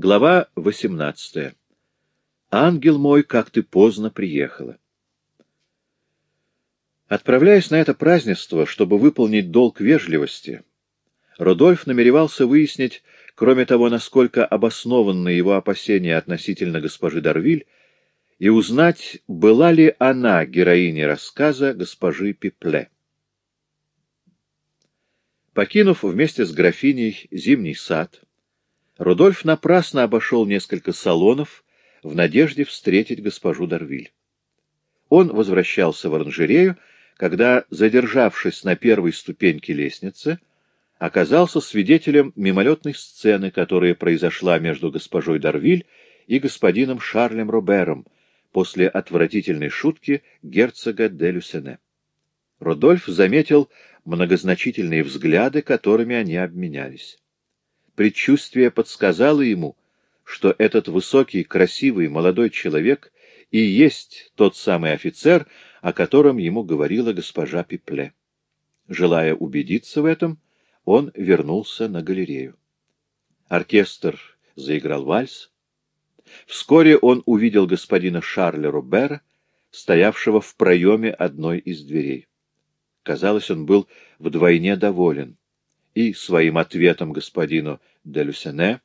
Глава 18. Ангел мой, как ты поздно приехала. Отправляясь на это празднество, чтобы выполнить долг вежливости, Рудольф намеревался выяснить, кроме того, насколько обоснованы его опасения относительно госпожи Дарвиль, и узнать, была ли она героиней рассказа госпожи Пипле. Покинув вместе с графиней зимний сад, Рудольф напрасно обошел несколько салонов в надежде встретить госпожу Дарвиль. Он возвращался в оранжерею, когда, задержавшись на первой ступеньке лестницы, оказался свидетелем мимолетной сцены, которая произошла между госпожой Дарвиль и господином Шарлем Робером после отвратительной шутки герцога де Люсене. Родольф заметил многозначительные взгляды, которыми они обменялись. Предчувствие подсказало ему, что этот высокий, красивый, молодой человек и есть тот самый офицер, о котором ему говорила госпожа Пипле. Желая убедиться в этом, он вернулся на галерею. Оркестр заиграл вальс. Вскоре он увидел господина Шарля Робера, стоявшего в проеме одной из дверей. Казалось, он был вдвойне доволен и своим ответом господину де Люсене.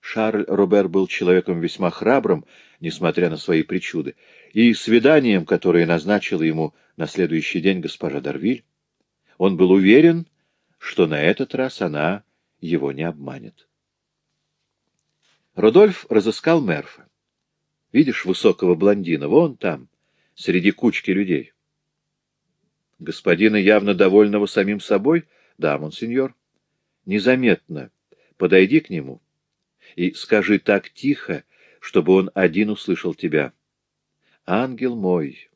Шарль Робер был человеком весьма храбрым, несмотря на свои причуды, и свиданием, которое назначила ему на следующий день госпожа Дарвиль, он был уверен, что на этот раз она его не обманет. Рудольф разыскал Мерфа. Видишь высокого блондина, вон там, среди кучки людей. Господина, явно довольного самим собой, да, монсеньор, незаметно подойди к нему и скажи так тихо, чтобы он один услышал тебя. Ангел мой,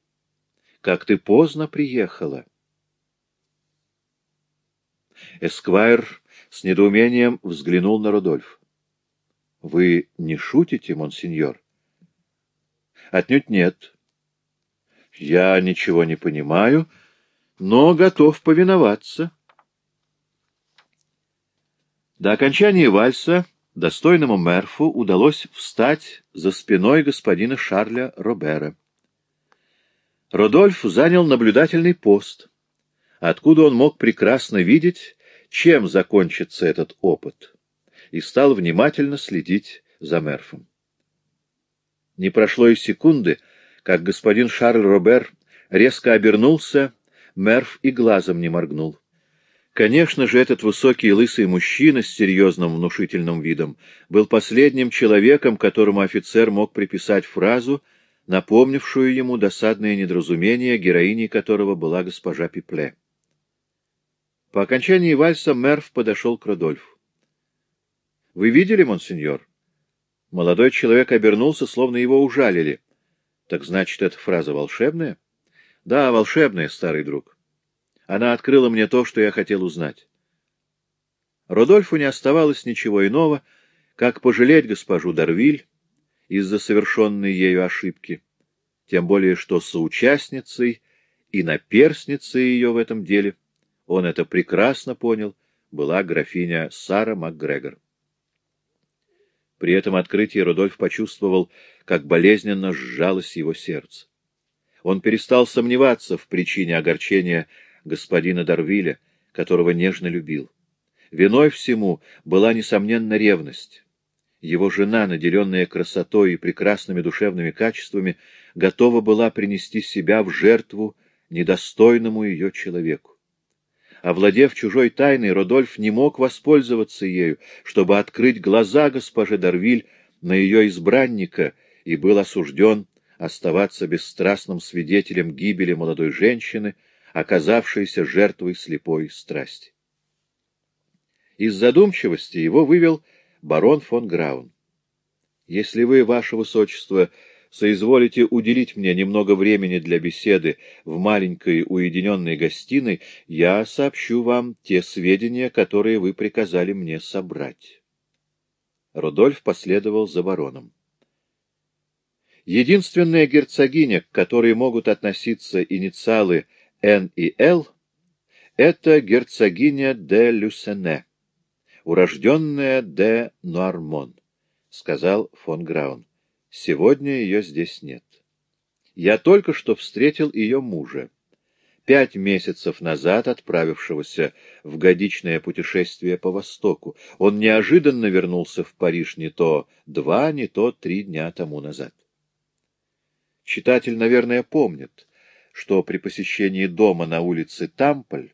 как ты поздно приехала. Эсквайр с недоумением взглянул на Рудольф. — Вы не шутите, монсеньор? — Отнюдь нет. — Я ничего не понимаю, но готов повиноваться. — до окончания вальса достойному Мерфу удалось встать за спиной господина Шарля Робера. Родольф занял наблюдательный пост, откуда он мог прекрасно видеть, чем закончится этот опыт, и стал внимательно следить за Мерфом. Не прошло и секунды, как господин Шарль Робер резко обернулся, Мерф и глазом не моргнул. Конечно же, этот высокий лысый мужчина с серьезным внушительным видом был последним человеком, которому офицер мог приписать фразу, напомнившую ему досадное недоразумение, героиней которого была госпожа Пипле. По окончании вальса Мерв подошел к Родольфу. — Вы видели, монсеньор? Молодой человек обернулся, словно его ужалили. — Так значит, эта фраза волшебная? — Да, волшебная, старый друг. Она открыла мне то, что я хотел узнать. Рудольфу не оставалось ничего иного, как пожалеть госпожу Дарвиль из-за совершенной ею ошибки, тем более что соучастницей и наперсницей ее в этом деле, он это прекрасно понял, была графиня Сара МакГрегор. При этом открытии Рудольф почувствовал, как болезненно сжалось его сердце. Он перестал сомневаться в причине огорчения господина Дарвиля, которого нежно любил. Виной всему была, несомненно, ревность. Его жена, наделенная красотой и прекрасными душевными качествами, готова была принести себя в жертву недостойному ее человеку. Овладев чужой тайной, Родольф не мог воспользоваться ею, чтобы открыть глаза госпоже Дарвиль на ее избранника, и был осужден оставаться бесстрастным свидетелем гибели молодой женщины, оказавшийся жертвой слепой страсти. Из задумчивости его вывел барон фон Граун. «Если вы, ваше высочество, соизволите уделить мне немного времени для беседы в маленькой уединенной гостиной, я сообщу вам те сведения, которые вы приказали мне собрать». Рудольф последовал за бароном. Единственная герцогиня, к которой могут относиться инициалы Н и Л — это герцогиня де Люсене, урожденная де Нуармон, сказал фон Граун. — Сегодня ее здесь нет. Я только что встретил ее мужа пять месяцев назад отправившегося в годичное путешествие по Востоку. Он неожиданно вернулся в Париж не то два, не то три дня тому назад. Читатель, наверное, помнит, что при посещении дома на улице Тамполь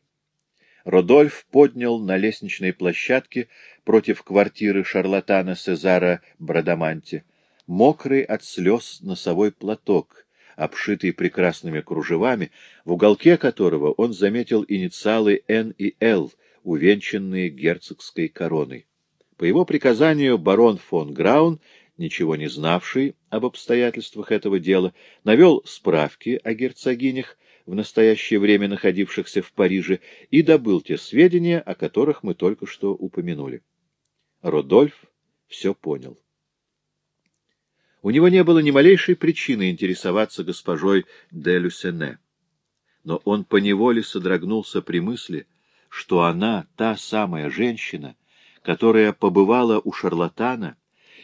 Родольф поднял на лестничной площадке против квартиры шарлатана Сезара Брадаманти мокрый от слез носовой платок — обшитый прекрасными кружевами, в уголке которого он заметил инициалы «Н» и «Л», увенчанные герцогской короной. По его приказанию барон фон Граун, ничего не знавший об обстоятельствах этого дела, навел справки о герцогинях, в настоящее время находившихся в Париже, и добыл те сведения, о которых мы только что упомянули. Родольф все понял. У него не было ни малейшей причины интересоваться госпожой де Люсене. Но он поневоле содрогнулся при мысли, что она та самая женщина, которая побывала у шарлатана,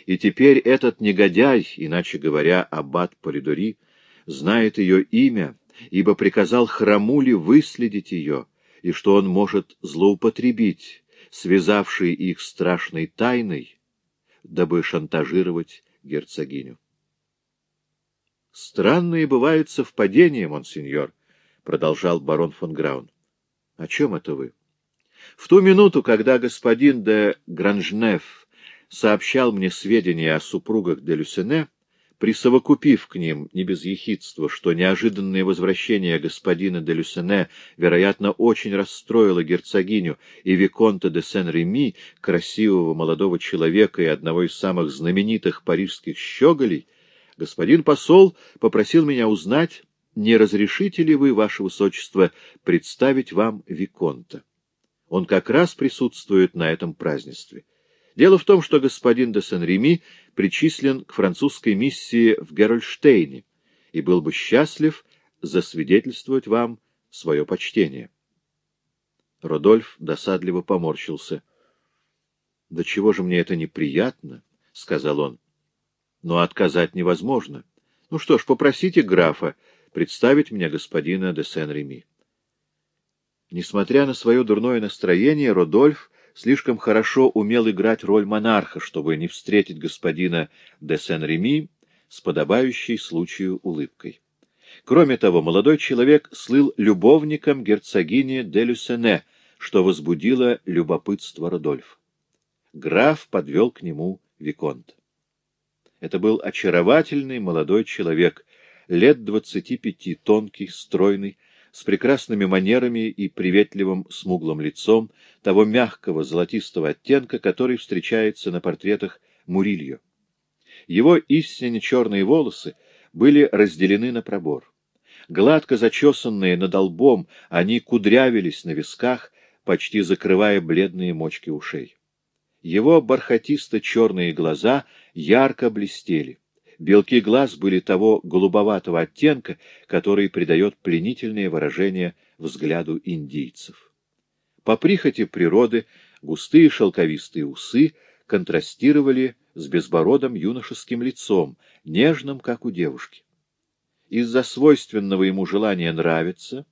и теперь этот негодяй, иначе говоря, аббат Полидори, знает ее имя, ибо приказал Храмуле выследить ее, и что он может злоупотребить, связавший их страшной тайной, дабы шантажировать герцогиню. — Странные бывают совпадения, монсеньор, — продолжал барон фон Граун. — О чем это вы? В ту минуту, когда господин де Гранжнеф сообщал мне сведения о супругах де Люсене, присовокупив к ним, не без ехидства, что неожиданное возвращение господина де Люсене, вероятно, очень расстроило герцогиню и Виконта де Сен-Реми, красивого молодого человека и одного из самых знаменитых парижских щеголей, господин посол попросил меня узнать, не разрешите ли вы, ваше высочество, представить вам Виконта. Он как раз присутствует на этом празднестве. Дело в том, что господин де Сен-Реми причислен к французской миссии в Герольштейне и был бы счастлив засвидетельствовать вам свое почтение. Родольф досадливо поморщился. — Да чего же мне это неприятно, — сказал он. — Но отказать невозможно. Ну что ж, попросите графа представить мне господина де Сен-Реми. Несмотря на свое дурное настроение, Родольф слишком хорошо умел играть роль монарха, чтобы не встретить господина де Сен-Реми с подобающей случаю улыбкой. Кроме того, молодой человек слыл любовником герцогини де Люсене, что возбудило любопытство Родольфа. Граф подвел к нему Виконт. Это был очаровательный молодой человек, лет двадцати пяти, тонкий, стройный, с прекрасными манерами и приветливым смуглым лицом того мягкого золотистого оттенка, который встречается на портретах Мурильо. Его истинно черные волосы были разделены на пробор. Гладко зачесанные над лбом, они кудрявились на висках, почти закрывая бледные мочки ушей. Его бархатисто-черные глаза ярко блестели. Белки глаз были того голубоватого оттенка, который придает пленительное выражение взгляду индийцев. По прихоти природы густые шелковистые усы контрастировали с безбородым юношеским лицом, нежным, как у девушки. Из-за свойственного ему желания нравиться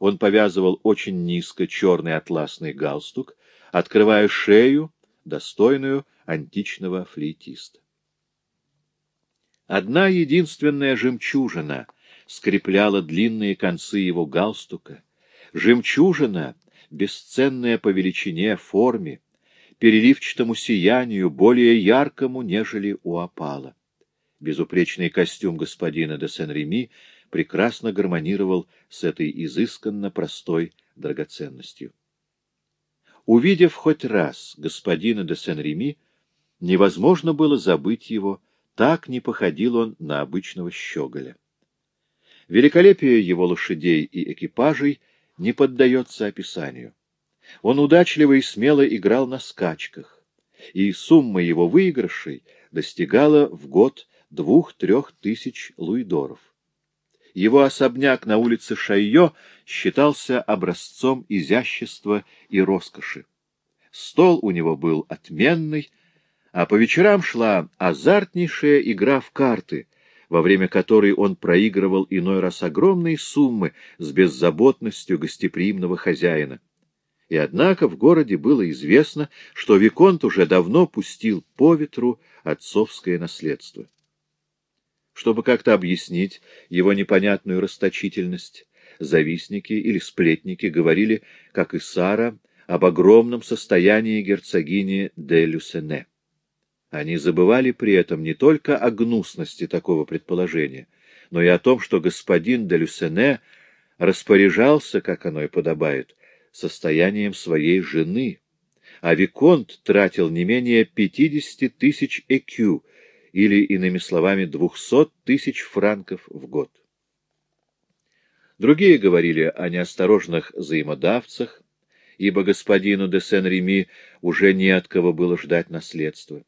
он повязывал очень низко черный атласный галстук, открывая шею, достойную античного флейтиста. Одна единственная жемчужина скрепляла длинные концы его галстука. Жемчужина, бесценная по величине, форме, переливчатому сиянию, более яркому, нежели у опала. Безупречный костюм господина де Сен-Реми прекрасно гармонировал с этой изысканно простой драгоценностью. Увидев хоть раз господина де Сен-Реми, невозможно было забыть его, так не походил он на обычного щеголя. Великолепие его лошадей и экипажей не поддается описанию. Он удачливо и смело играл на скачках, и сумма его выигрышей достигала в год двух-трех тысяч луидоров. Его особняк на улице Шайо считался образцом изящества и роскоши. Стол у него был отменный, а по вечерам шла азартнейшая игра в карты, во время которой он проигрывал иной раз огромные суммы с беззаботностью гостеприимного хозяина. И однако в городе было известно, что Виконт уже давно пустил по ветру отцовское наследство. Чтобы как-то объяснить его непонятную расточительность, завистники или сплетники говорили, как и Сара, об огромном состоянии герцогини де Люсене. Они забывали при этом не только о гнусности такого предположения, но и о том, что господин де Люсене распоряжался, как оно и подобает, состоянием своей жены, а Виконт тратил не менее 50 тысяч экю, или, иными словами, 200 тысяч франков в год. Другие говорили о неосторожных взаимодавцах, ибо господину де Сен-Реми уже не от кого было ждать наследства.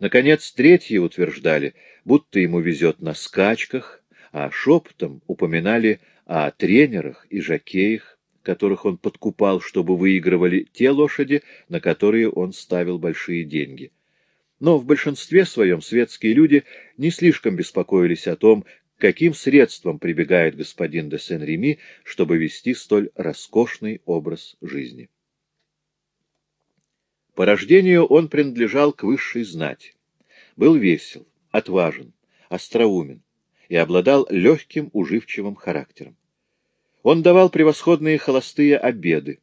Наконец, третьи утверждали, будто ему везет на скачках, а шепотом упоминали о тренерах и жокеях, которых он подкупал, чтобы выигрывали те лошади, на которые он ставил большие деньги. Но в большинстве своем светские люди не слишком беспокоились о том, каким средством прибегает господин де Сен-Реми, чтобы вести столь роскошный образ жизни. По рождению он принадлежал к высшей знати, был весел, отважен, остроумен и обладал легким уживчивым характером. Он давал превосходные холостые обеды,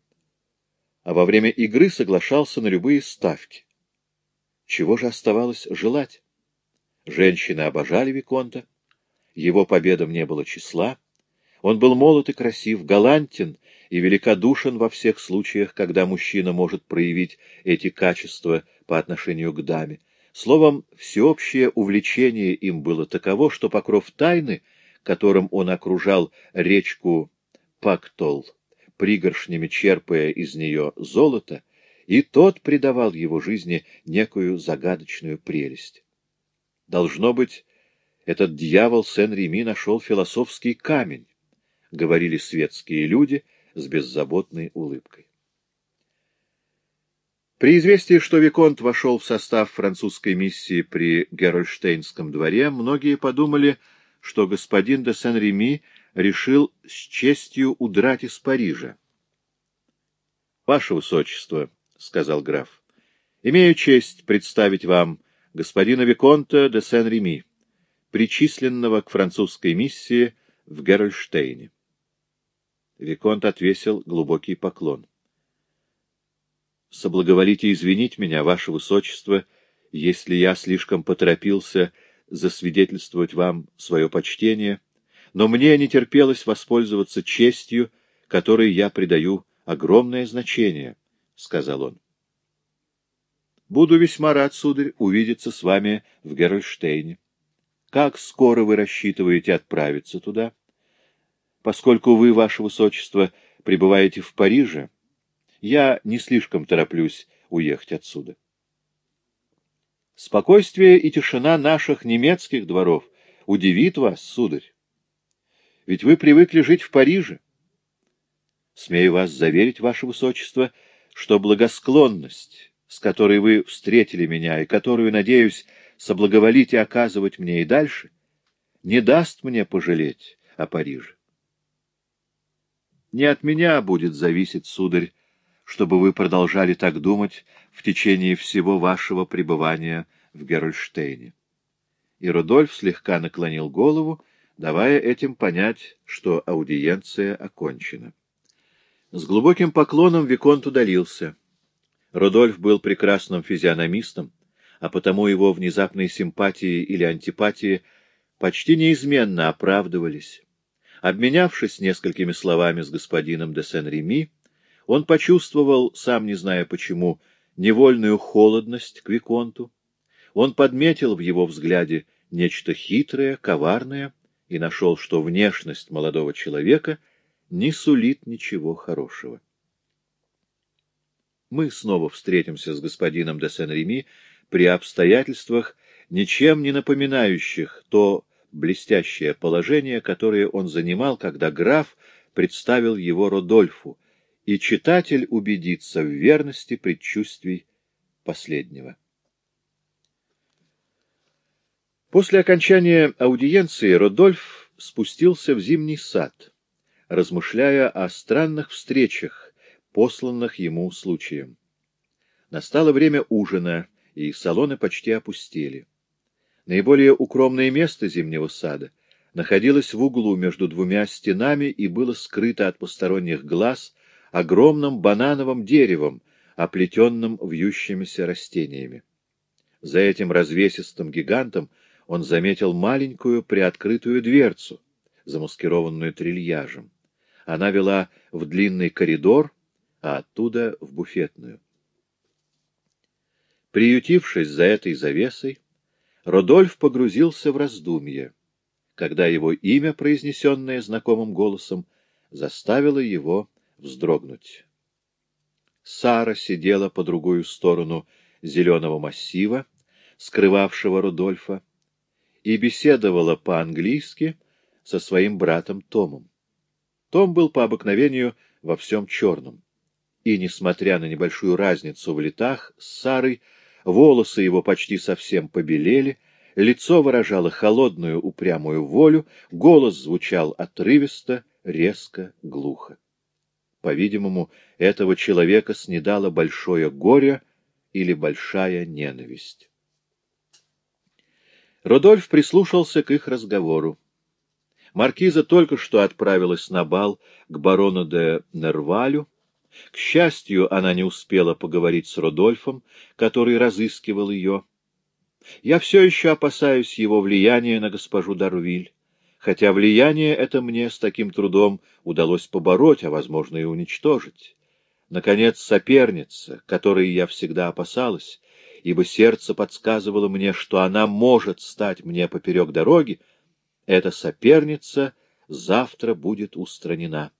а во время игры соглашался на любые ставки. Чего же оставалось желать? Женщины обожали Виконта, его победам не было числа, он был молод и красив, галантен и великодушен во всех случаях, когда мужчина может проявить эти качества по отношению к даме. Словом, всеобщее увлечение им было таково, что покров тайны, которым он окружал речку Пактол, пригоршнями черпая из нее золото, и тот придавал его жизни некую загадочную прелесть. Должно быть, этот дьявол Сен-Реми нашел философский камень, — говорили светские люди с беззаботной улыбкой. При известии, что Виконт вошел в состав французской миссии при Герольштейнском дворе, многие подумали, что господин де Сен-Реми решил с честью удрать из Парижа. — Ваше Высочество, — сказал граф, — имею честь представить вам господина Виконта де Сен-Реми причисленного к французской миссии в Герольштейне. Виконт отвесил глубокий поклон. — Соблаговолите извинить меня, ваше высочество, если я слишком поторопился засвидетельствовать вам свое почтение, но мне не терпелось воспользоваться честью, которой я придаю огромное значение, — сказал он. — Буду весьма рад, сударь, увидеться с вами в Герольштейне. Как скоро вы рассчитываете отправиться туда? Поскольку вы, ваше высочество, пребываете в Париже, я не слишком тороплюсь уехать отсюда. Спокойствие и тишина наших немецких дворов удивит вас, сударь. Ведь вы привыкли жить в Париже. Смею вас заверить, ваше высочество, что благосклонность, с которой вы встретили меня и которую, надеюсь, соблаговолите оказывать мне и дальше, не даст мне пожалеть о Париже. Не от меня будет зависеть, сударь, чтобы вы продолжали так думать в течение всего вашего пребывания в Герольштейне. И Рудольф слегка наклонил голову, давая этим понять, что аудиенция окончена. С глубоким поклоном Виконт удалился. Рудольф был прекрасным физиономистом, а потому его внезапные симпатии или антипатии почти неизменно оправдывались. Обменявшись несколькими словами с господином де Сен-Реми, он почувствовал, сам не зная почему, невольную холодность к Виконту. Он подметил в его взгляде нечто хитрое, коварное, и нашел, что внешность молодого человека не сулит ничего хорошего. Мы снова встретимся с господином де Сен-Реми при обстоятельствах, ничем не напоминающих то блестящее положение, которое он занимал, когда граф представил его Родольфу, и читатель убедится в верности предчувствий последнего. После окончания аудиенции Родольф спустился в зимний сад, размышляя о странных встречах, посланных ему случаем. Настало время ужина, и салоны почти опустели. Наиболее укромное место зимнего сада находилось в углу между двумя стенами и было скрыто от посторонних глаз огромным банановым деревом, оплетенным вьющимися растениями. За этим развесистым гигантом он заметил маленькую приоткрытую дверцу, замаскированную трильяжем. Она вела в длинный коридор, а оттуда в буфетную. Приютившись за этой завесой, Родольф погрузился в раздумье, когда его имя, произнесенное знакомым голосом, заставило его вздрогнуть. Сара сидела по другую сторону зеленого массива, скрывавшего Рудольфа, и беседовала по-английски со своим братом Томом. Том был по обыкновению во всем черном, и, несмотря на небольшую разницу в летах с Сарой, волосы его почти совсем побелели, лицо выражало холодную упрямую волю, голос звучал отрывисто, резко, глухо. По-видимому, этого человека снедало большое горе или большая ненависть. Рудольф прислушался к их разговору. Маркиза только что отправилась на бал к барону де Нервалю. К счастью, она не успела поговорить с Рудольфом, который разыскивал ее. Я все еще опасаюсь его влияния на госпожу Дарвиль, хотя влияние это мне с таким трудом удалось побороть, а, возможно, и уничтожить. Наконец, соперница, которой я всегда опасалась, ибо сердце подсказывало мне, что она может стать мне поперек дороги, эта соперница завтра будет устранена.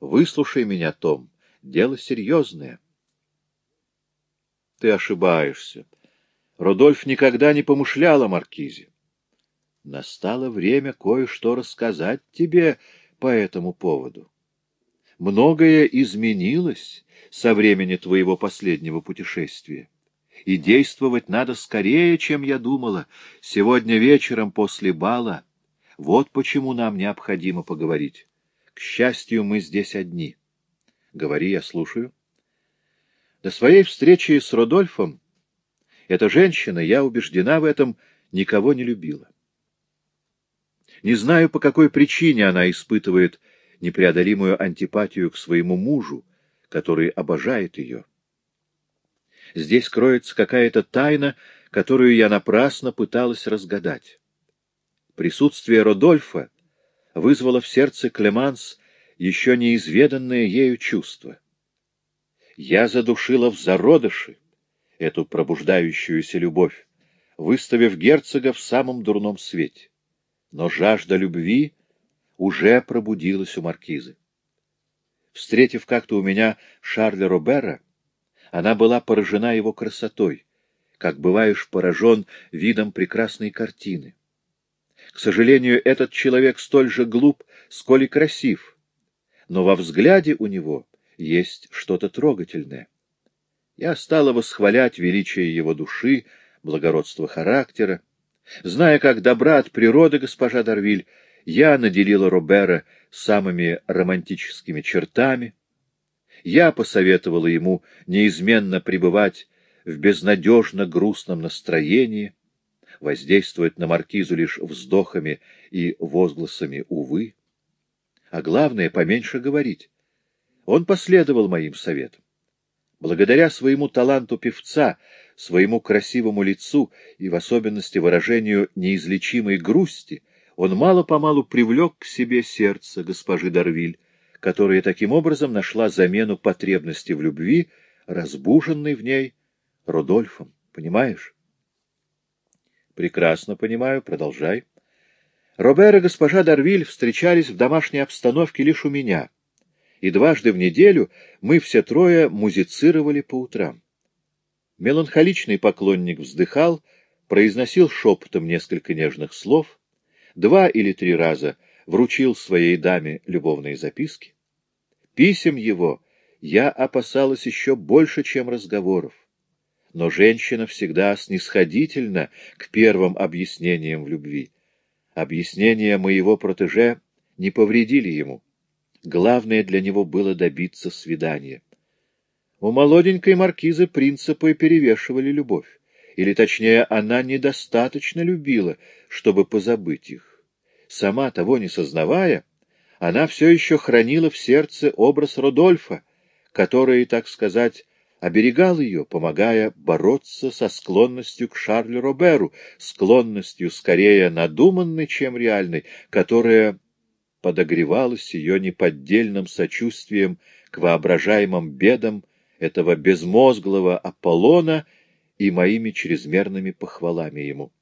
Выслушай меня, Том, дело серьезное. Ты ошибаешься. Рудольф никогда не помышлял о Маркизе. Настало время кое-что рассказать тебе по этому поводу. Многое изменилось со времени твоего последнего путешествия и действовать надо скорее, чем я думала, сегодня вечером после бала. Вот почему нам необходимо поговорить. К счастью, мы здесь одни. Говори, я слушаю. До своей встречи с Родольфом эта женщина, я убеждена в этом, никого не любила. Не знаю, по какой причине она испытывает непреодолимую антипатию к своему мужу, который обожает ее. Здесь кроется какая-то тайна, которую я напрасно пыталась разгадать. Присутствие Родольфа вызвало в сердце Клеманс еще неизведанное ею чувство. Я задушила в зародыши эту пробуждающуюся любовь, выставив герцога в самом дурном свете. Но жажда любви уже пробудилась у маркизы. Встретив как-то у меня Шарля Робера, она была поражена его красотой, как бываешь поражен видом прекрасной картины. К сожалению, этот человек столь же глуп, сколь и красив, но во взгляде у него есть что-то трогательное. Я стала восхвалять величие его души, благородство характера. Зная, как добра от природы госпожа Дарвиль, я наделила Робера самыми романтическими чертами, я посоветовала ему неизменно пребывать в безнадежно грустном настроении, воздействовать на маркизу лишь вздохами и возгласами «увы». А главное, поменьше говорить. Он последовал моим советам. Благодаря своему таланту певца, своему красивому лицу и в особенности выражению неизлечимой грусти, он мало-помалу привлек к себе сердце госпожи Дарвиль, которая таким образом нашла замену потребности в любви, разбуженной в ней Рудольфом. Понимаешь? Прекрасно понимаю. Продолжай. Робер и госпожа Дарвиль встречались в домашней обстановке лишь у меня, и дважды в неделю мы все трое музицировали по утрам. Меланхоличный поклонник вздыхал, произносил шепотом несколько нежных слов, два или три раза — вручил своей даме любовные записки. Писем его я опасалась еще больше, чем разговоров. но женщина всегда снисходительна к первым объяснениям в любви. Объяснения моего протеже не повредили ему. Главное для него было добиться свидания. У молоденькой маркизы принципы перевешивали любовь, или, точнее, она недостаточно любила, чтобы позабыть их. Сама того не сознавая, она все еще хранила в сердце образ Родольфа, который, так сказать, оберегал ее, помогая бороться со склонностью к Шарлю Роберу, склонностью скорее надуманной, чем реальной, которая подогревалась ее неподдельным сочувствием к воображаемым бедам этого безмозглого Аполлона и моими чрезмерными похвалами ему.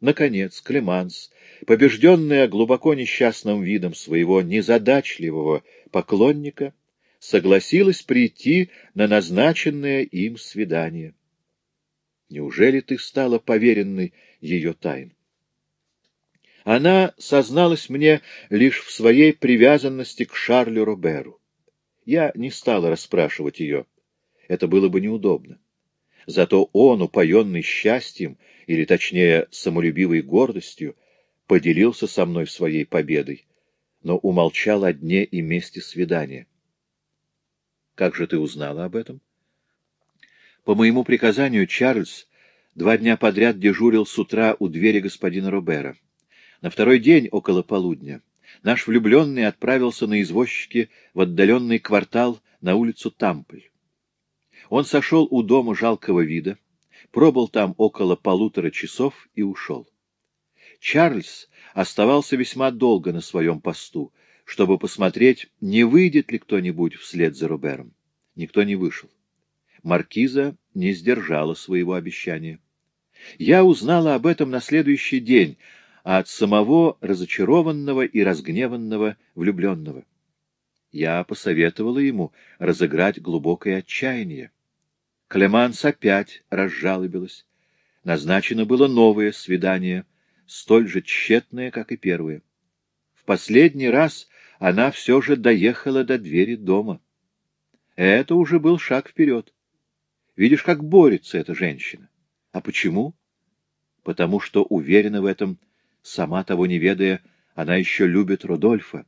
Наконец, Клеманс, побежденная глубоко несчастным видом своего незадачливого поклонника, согласилась прийти на назначенное им свидание. Неужели ты стала поверенной ее тайн? Она созналась мне лишь в своей привязанности к Шарлю Роберу. Я не стала расспрашивать ее. Это было бы неудобно. Зато он, упоенный счастьем, или точнее самолюбивой гордостью, поделился со мной своей победой, но умолчал о дне и месте свидания. Как же ты узнала об этом? По моему приказанию Чарльз два дня подряд дежурил с утра у двери господина Робера. На второй день, около полудня, наш влюбленный отправился на извозчике в отдаленный квартал на улицу Тампль. Он сошел у дома жалкого вида, пробыл там около полутора часов и ушел. Чарльз оставался весьма долго на своем посту, чтобы посмотреть, не выйдет ли кто-нибудь вслед за Робером. Никто не вышел. Маркиза не сдержала своего обещания. Я узнала об этом на следующий день от самого разочарованного и разгневанного влюбленного. Я посоветовала ему разыграть глубокое отчаяние. Клеманс опять разжалобилась. Назначено было новое свидание, столь же тщетное, как и первое. В последний раз она все же доехала до двери дома. Это уже был шаг вперед. Видишь, как борется эта женщина. А почему? Потому что уверена в этом, сама того не ведая, она еще любит Рудольфа,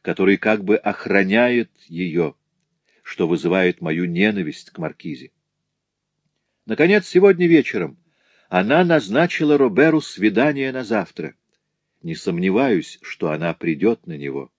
который как бы охраняет ее, что вызывает мою ненависть к Маркизе. Наконец, сегодня вечером она назначила Роберу свидание на завтра. Не сомневаюсь, что она придет на него.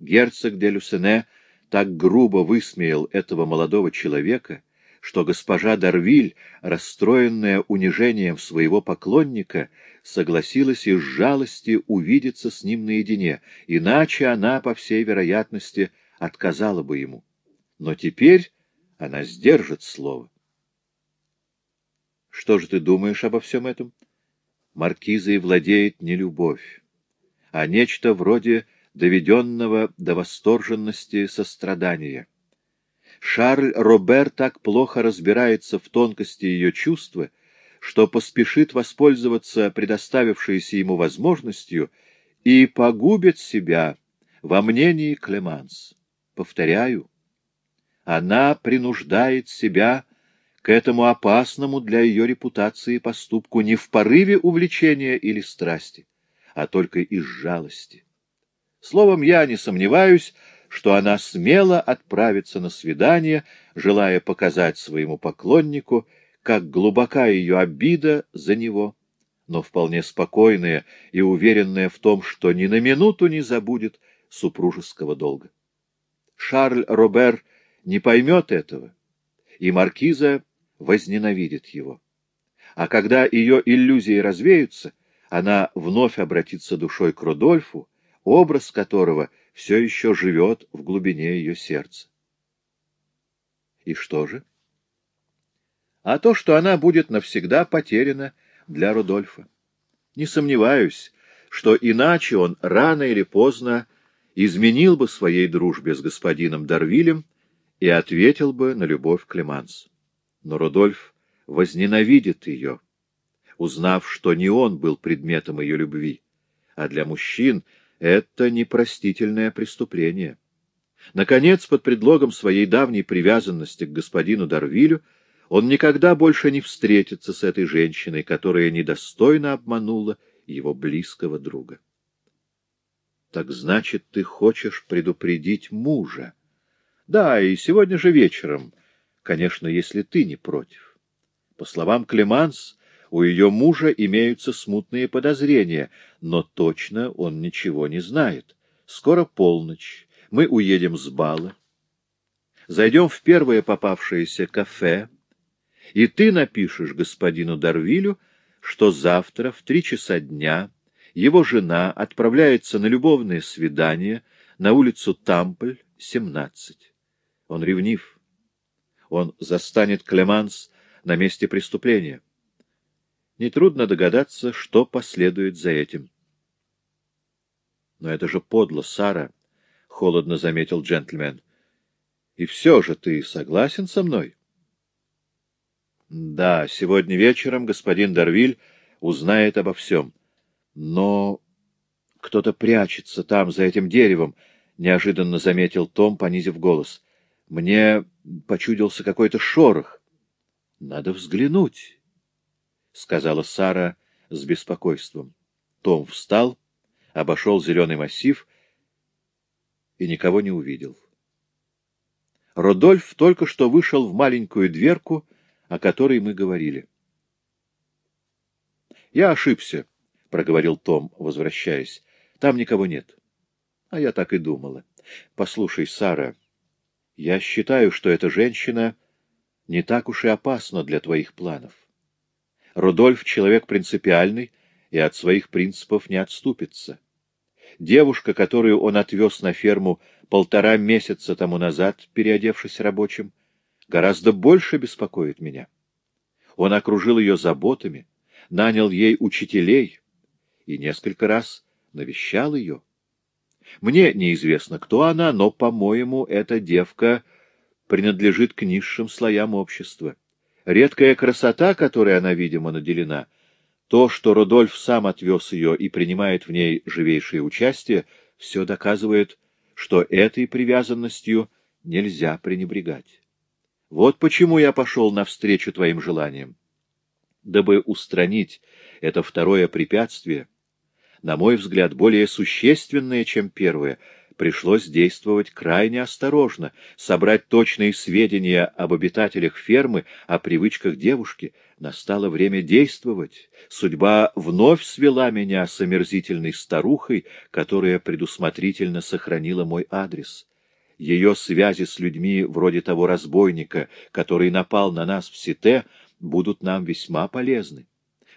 Герцог де Люсене так грубо высмеял этого молодого человека, что госпожа Дарвиль, расстроенная унижением своего поклонника, согласилась из жалости увидеться с ним наедине, иначе она, по всей вероятности, отказала бы ему. Но теперь она сдержит слово. Что же ты думаешь обо всем этом? Маркизой владеет не любовь, а нечто вроде доведенного до восторженности сострадания. Шарль Робер так плохо разбирается в тонкости ее чувства, что поспешит воспользоваться предоставившейся ему возможностью и погубит себя во мнении Клеманс. Повторяю, она принуждает себя к этому опасному для ее репутации поступку не в порыве увлечения или страсти, а только из жалости. Словом, я не сомневаюсь, что она смело отправится на свидание, желая показать своему поклоннику, как глубока ее обида за него, но вполне спокойная и уверенная в том, что ни на минуту не забудет супружеского долга. Шарль Робер не поймет этого, и маркиза возненавидит его. А когда ее иллюзии развеются, она вновь обратится душой к Рудольфу, образ которого все еще живет в глубине ее сердца. И что же? А то, что она будет навсегда потеряна для Рудольфа. Не сомневаюсь, что иначе он рано или поздно изменил бы своей дружбе с господином Дарвилем и ответил бы на любовь Клеманс. Но Рудольф возненавидит ее, узнав, что не он был предметом ее любви, а для мужчин — это непростительное преступление. Наконец, под предлогом своей давней привязанности к господину Дарвилю, Он никогда больше не встретится с этой женщиной, которая недостойно обманула его близкого друга. Так значит, ты хочешь предупредить мужа? Да, и сегодня же вечером, конечно, если ты не против. По словам Клеманс, у ее мужа имеются смутные подозрения, но точно он ничего не знает. Скоро полночь, мы уедем с бала, зайдем в первое попавшееся кафе, и ты напишешь господину Дарвилю, что завтра в три часа дня его жена отправляется на любовное свидание на улицу Тампль, 17. Он ревнив. Он застанет Клеманс на месте преступления. Нетрудно догадаться, что последует за этим. — Но это же подло, Сара, — холодно заметил джентльмен. — И все же ты согласен со мной? — Да, сегодня вечером господин Дарвиль узнает обо всем. Но кто-то прячется там, за этим деревом, — неожиданно заметил Том, понизив голос. Мне почудился какой-то шорох. — Надо взглянуть. — сказала Сара с беспокойством. Том встал, обошел зеленый массив и никого не увидел. Родольф только что вышел в маленькую дверку, о которой мы говорили. — Я ошибся, — проговорил Том, возвращаясь. — Там никого нет. — А я так и думала. — Послушай, Сара, я считаю, что эта женщина не так уж и опасна для твоих планов. Рудольф — человек принципиальный и от своих принципов не отступится. Девушка, которую он отвез на ферму полтора месяца тому назад, переодевшись рабочим, гораздо больше беспокоит меня. Он окружил ее заботами, нанял ей учителей и несколько раз навещал ее. Мне неизвестно, кто она, но, по-моему, эта девка принадлежит к низшим слоям общества. Редкая красота, которой она, видимо, наделена, то, что Родольф сам отвез ее и принимает в ней живейшее участие, все доказывает, что этой привязанностью нельзя пренебрегать. Вот почему я пошел навстречу твоим желаниям. Дабы устранить это второе препятствие, на мой взгляд, более существенное, чем первое — пришлось действовать крайне осторожно, собрать точные сведения об обитателях фермы, о привычках девушки. Настало время действовать. Судьба вновь свела меня с омерзительной старухой, которая предусмотрительно сохранила мой адрес. Ее связи с людьми вроде того разбойника, который напал на нас в Сите, будут нам весьма полезны.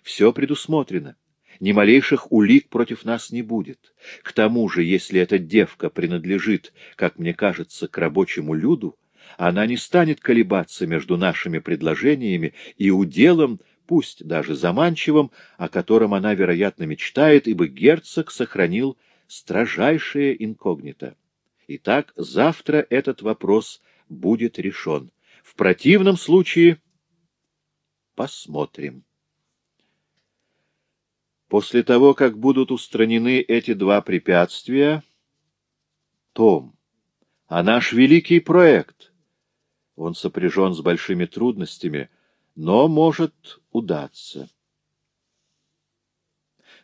Все предусмотрено ни малейших улик против нас не будет. К тому же, если эта девка принадлежит, как мне кажется, к рабочему люду, она не станет колебаться между нашими предложениями и уделом, пусть даже заманчивым, о котором она, вероятно, мечтает, ибо герцог сохранил строжайшее инкогнито. Итак, завтра этот вопрос будет решен. В противном случае посмотрим. После того, как будут устранены эти два препятствия, Том, а наш великий проект, он сопряжен с большими трудностями, но может удаться.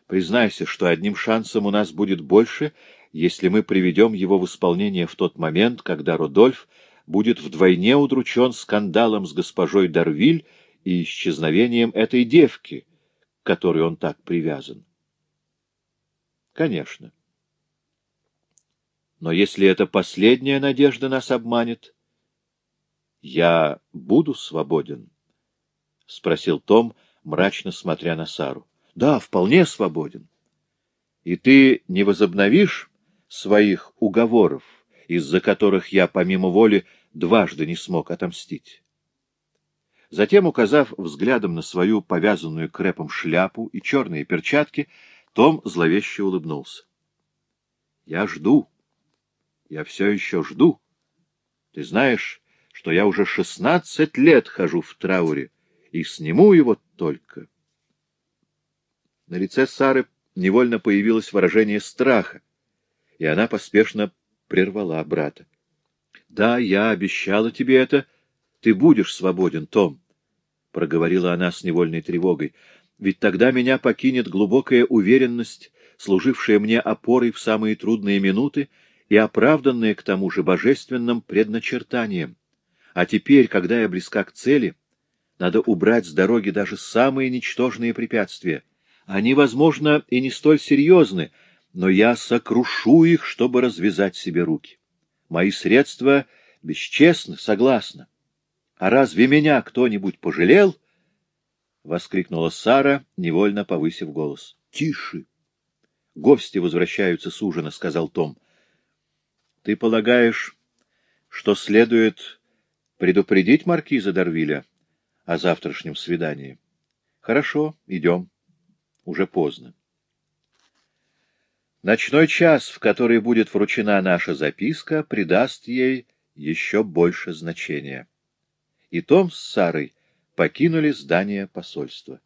Признайся, что одним шансом у нас будет больше, если мы приведем его в исполнение в тот момент, когда Рудольф будет вдвойне удручен скандалом с госпожой Дарвиль и исчезновением этой девки, которой он так привязан? Конечно. Но если эта последняя надежда нас обманет, я буду свободен? — спросил Том, мрачно смотря на Сару. — Да, вполне свободен. И ты не возобновишь своих уговоров, из-за которых я, помимо воли, дважды не смог отомстить? Затем, указав взглядом на свою повязанную крепом шляпу и черные перчатки, Том зловеще улыбнулся. — Я жду. Я все еще жду. Ты знаешь, что я уже шестнадцать лет хожу в трауре и сниму его только. На лице Сары невольно появилось выражение страха, и она поспешно прервала брата. — Да, я обещала тебе это, — ты будешь свободен, Том. — проговорила она с невольной тревогой, — «ведь тогда меня покинет глубокая уверенность, служившая мне опорой в самые трудные минуты и оправданная к тому же божественным предначертанием. А теперь, когда я близка к цели, надо убрать с дороги даже самые ничтожные препятствия. Они, возможно, и не столь серьезны, но я сокрушу их, чтобы развязать себе руки. Мои средства бесчестны, согласна. А разве меня кто-нибудь пожалел? — воскликнула Сара, невольно повысив голос. — Тише! Гости возвращаются с ужина, — сказал Том. — Ты полагаешь, что следует предупредить маркиза Дарвиля о завтрашнем свидании? Хорошо, идем. Уже поздно. Ночной час, в который будет вручена наша записка, придаст ей еще больше значения. И Том с Сарой покинули здание посольства.